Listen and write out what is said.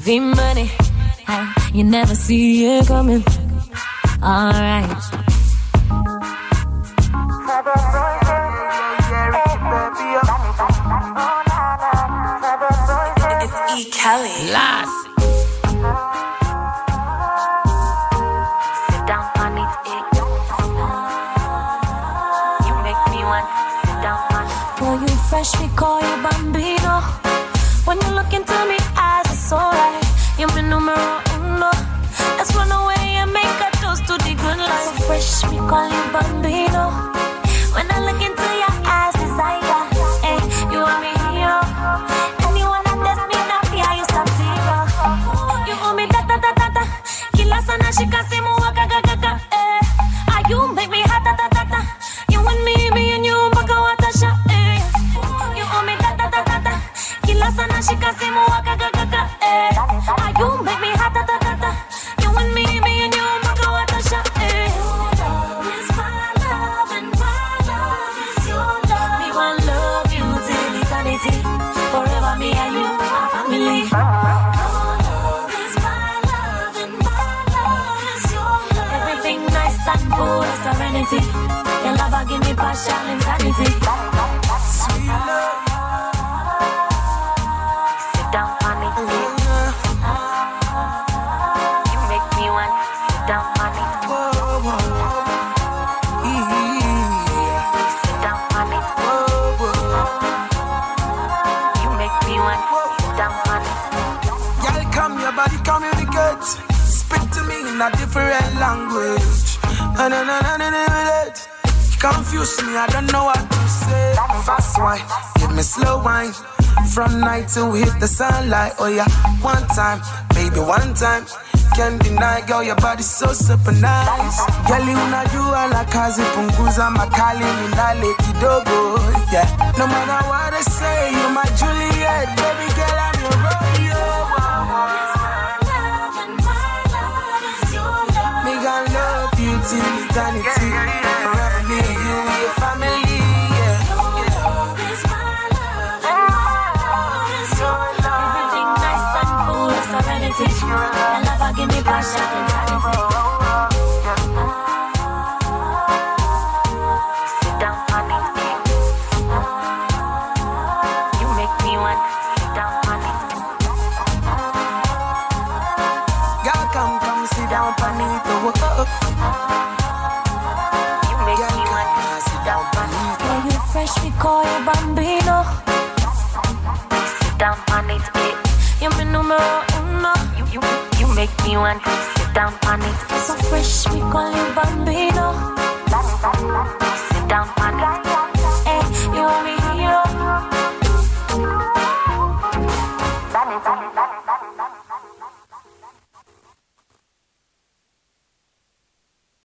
V money, you never see it coming. Alright. It's E. Kelly. Last. Sit down on it, fresh, call you Bambino. When you look into me eyes, it's alright. You're my numero uno. Let's run away and make a toast to the good life. So fresh, we call you Bambino. When I look into Your love I give me passion and Girl, come, your body communicate. Speak to me in a different language. Na na na. Confuse me, I don't know what to say. Fast wine, give me slow wine. From night till hit the sunlight. Oh yeah, one time, baby, one time. Can't deny, girl, your body's so super nice. Girl, unajua la kazi, punguza makali, minale kidogo. Yeah, no matter what I say, you're my Juliet, baby girl, I'm your Romeo. Me gonna love you till eternity. Forever me and you, we a family. Yeah. Nice and of serenity. Your love I give me passion down. Oh, oh, oh. You make me want come, sit down, panito. Boy, you fresh, we call you Bambino. sit down on it, eh. You're my numero uno. You, you, you make me want sit down on it. So fresh, we call you Bambino. Sit down on it. Hey, you are my hero. Dale, dale, dale.